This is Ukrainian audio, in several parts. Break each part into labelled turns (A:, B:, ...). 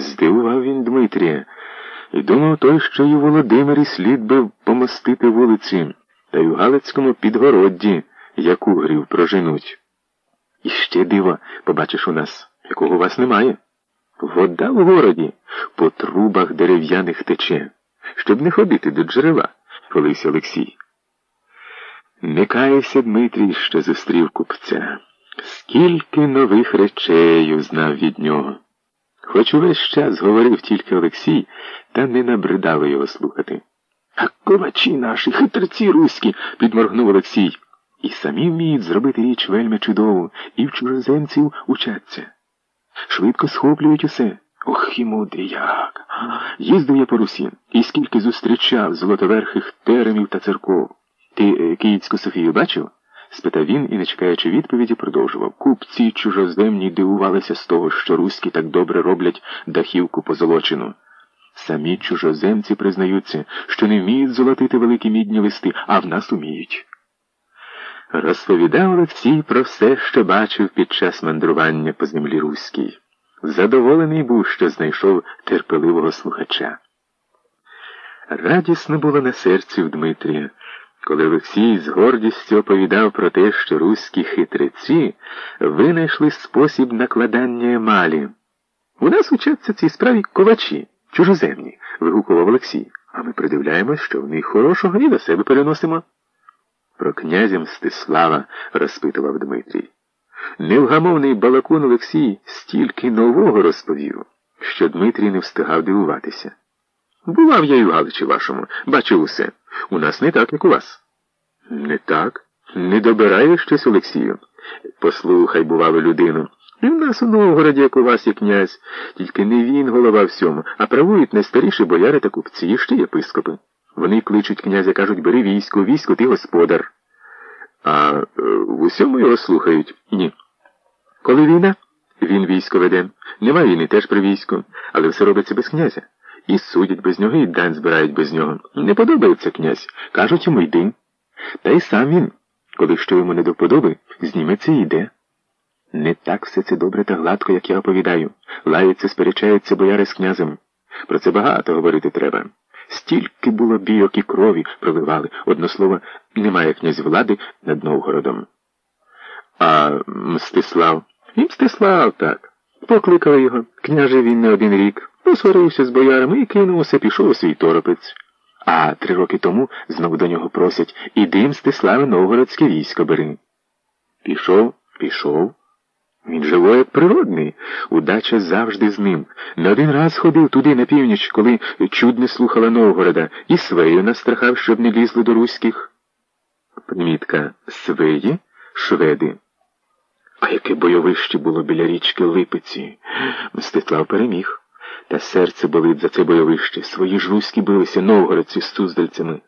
A: Здивував він Дмитрія і думав той, що й у Володимирі слід би помостити вулиці, та й у Галицькому підгородді, як угрів проженуть. І ще диво, побачиш у нас, якого у вас немає. Вода в городі по трубах дерев'яних тече, щоб не ходити до джерела, хвалився Олексій. Не каявся Дмитрій, що зустрів купця. Скільки нових речей узнав від нього. Хоч увесь час говорив тільки Олексій, та не набридало його слухати. А ковачі наші, хитрці руські, підморгнув Олексій. І самі вміють зробити річ вельми чудову, і в чужоземців учаться. Швидко схоплюють усе. Ох, і мудрі як. Їздив я по Русі, і скільки зустрічав золотоверхих теремів та церков. Ти е, Київську Софію бачив? Спитав він і, не чекаючи відповіді, продовжував. Купці чужоземні дивувалися з того, що руські так добре роблять дахівку позолочену. Самі чужоземці признаються, що не вміють золотити великі мідні листи, а в нас уміють. Розповідав Олексій про все, що бачив під час мандрування по землі руській. Задоволений був, що знайшов терпеливого слухача. Радісно було на серці в Дмитрія, коли Олексій з гордістю оповідав про те, що руські хитреці винайшли спосіб накладання емалі. У нас учаться цій справі ковачі, чужоземні, вигукував Олексій, а ми придивляємось, що в них хорошого і до себе переносимо. Про князя Мстислава розпитував Дмитрій. Невгамовний балакун Олексій стільки нового розповів, що Дмитрій не встигав дивуватися. Бував я і в Галичі вашому, бачив усе. У нас не так, як у вас. Не так? Не добирає щось Олексію. Послухай, бувало, людину. І в нас у Новгороді, як у вас є князь, тільки не він голова всьому, а правують найстаріші бояри та купці, і ще єпископи. Вони кличуть князя, кажуть, бери військо, військо ти господар. А е, в усьому його слухають? Ні. Коли війна, він військо веде. Нема війни теж при війську, але все робиться без князя. І судять без нього, і дань збирають без нього. Не подобається князь. Кажуть йому йди. Та й сам він, коли що йому не до вподоби, зніметься і йде. Не так все це добре та гладко, як я оповідаю. Лаються, сперечаються бояри з князем. Про це багато говорити треба. Стільки було бійок і крові проливали. Одно слово, немає князь влади над Новгородом. А Мстислав? І Мстислав так. Покликали його. Княже він не один рік. Посварився з боярами і кинувся, пішов у свій торопець. А три роки тому знову до нього просять іди, Мстиславе, новгородське військо бери. Пішов, пішов. Він живо, як природний, удача завжди з ним. Не один раз ходив туди на північ, коли чуд не слухала Новгорода, і свею настрахав, щоб не лізли до руських. Примітка свеї, шведи. А яке бойовище було біля річки Липиці. Мстислав переміг. Та серце болить за це бойовище. Свої ж руські билися новгородці з суздальцями.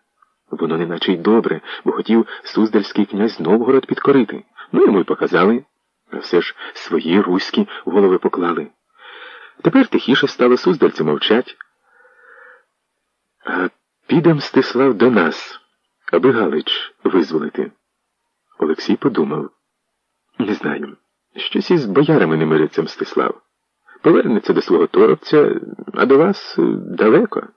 A: Воно неначе й добре, бо хотів суздальський князь Новгород підкорити. Ну йому й показали. А все ж свої руські голови поклали. Тепер тихіше стало суздальці мовчать. А піде Мстислав до нас, аби Галич визволити. Олексій подумав. Не знаю. Щось із боярами не мириться Мстислав. Повернеться до свого торопця, а до вас далеко.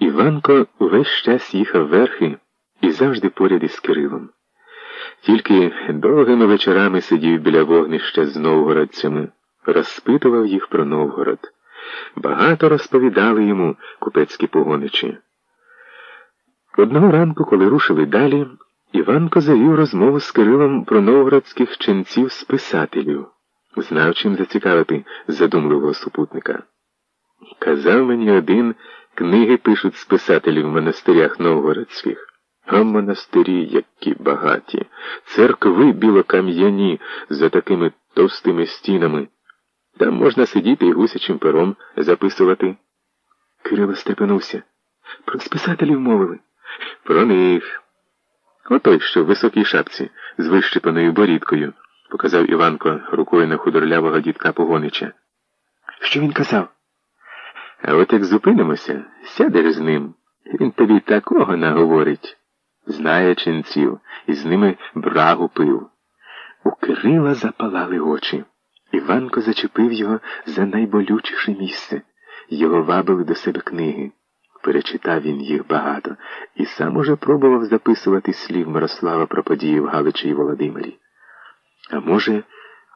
A: Іванко увесь час їхав верхи і завжди поряд із Кирилом. Тільки довгими вечорами сидів біля вогнища з новгородцями, розпитував їх про Новгород. Багато розповідали йому купецькі погоничі. Одного ранку, коли рушили далі, Іванко завів розмову з Кирилом про новгородських ченців списателів, знав чим зацікавити задумливого супутника. Казав мені один, книги пишуть списателі в монастирях новгородських. А монастирі, які багаті, церкви білокам'яні за такими товстими стінами. Там можна сидіти і гусячим пером записувати. Кирило степенувся. Про списателів мовили. Про них. Отой, що в високій шапці, з вищепаною борідкою, показав Іванко рукою на худорлявого дідка Погонича. Що він казав? А от як зупинимося, сядеш з ним. Він тобі такого наговорить. Знає ченців, і з ними брагу пив. У Кирила запалали очі. Іванко зачепив його за найболючіше місце. Його вабили до себе книги. Перечитав він їх багато і сам уже пробував записувати слів Мирослава про події в Галичі і Володимирі. А може,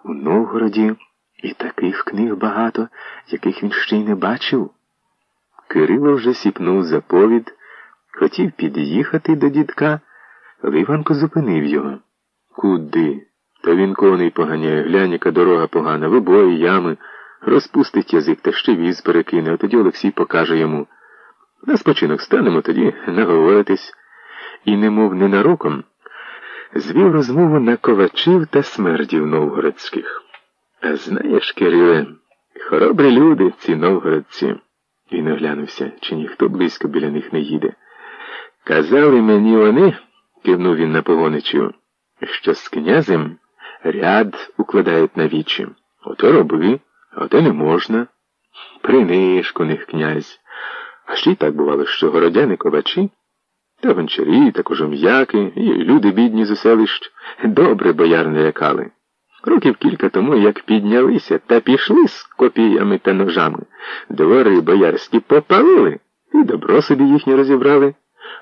A: у Новгороді і таких книг багато, яких він ще й не бачив? Кирило вже сіпнув заповід, хотів під'їхати до дідка, але Іванко зупинив його. Куди? Та він коней поганяє, глянь, дорога погана, вибої, ями, розпустить язик та ще віз перекине, а тоді Олексій покаже йому. На спочинок станемо тоді наговоритись. І, немов ненароком, звів розмову на ковачів та смердів новгородських. А знаєш, Кириле, хоробрі люди, ці новгородці. Він оглянувся, чи ніхто близько біля них не їде. Казали мені вони, кивнув він на погоничів, що з князем ряд укладають на вічі. Ото роби, а ото не можна. Принишку них князь. А ще й так бувало, що городяни ковачі, та гончарі, та кожум'яки, і люди бідні з уселищ добре бояр не лякали. Років кілька тому, як піднялися та пішли з копіями та ножами, двори боярські попалили і добро собі їхнє розібрали.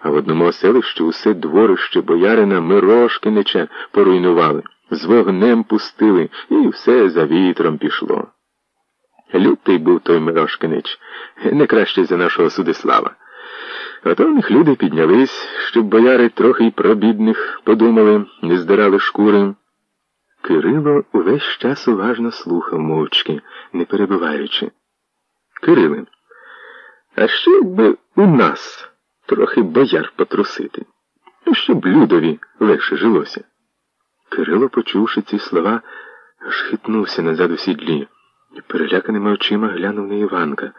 A: А в одному оселищі усе дворище боярина Мирошкинича поруйнували, з вогнем пустили, і все за вітром пішло. Лютий був той Мирошкинич, не кращий за нашого Судислава. В них люди піднялись, щоб бояри трохи й про бідних подумали, не здирали шкури. Кирило увесь час уважно слухав мовчки, не перебиваючи. Кириле, а ще якби у нас трохи бояр потрусити, щоб людові легше жилося. Кирило, почувши ці слова, аж хитнувся назад у сідлі і переляканими очима глянув на Іванка.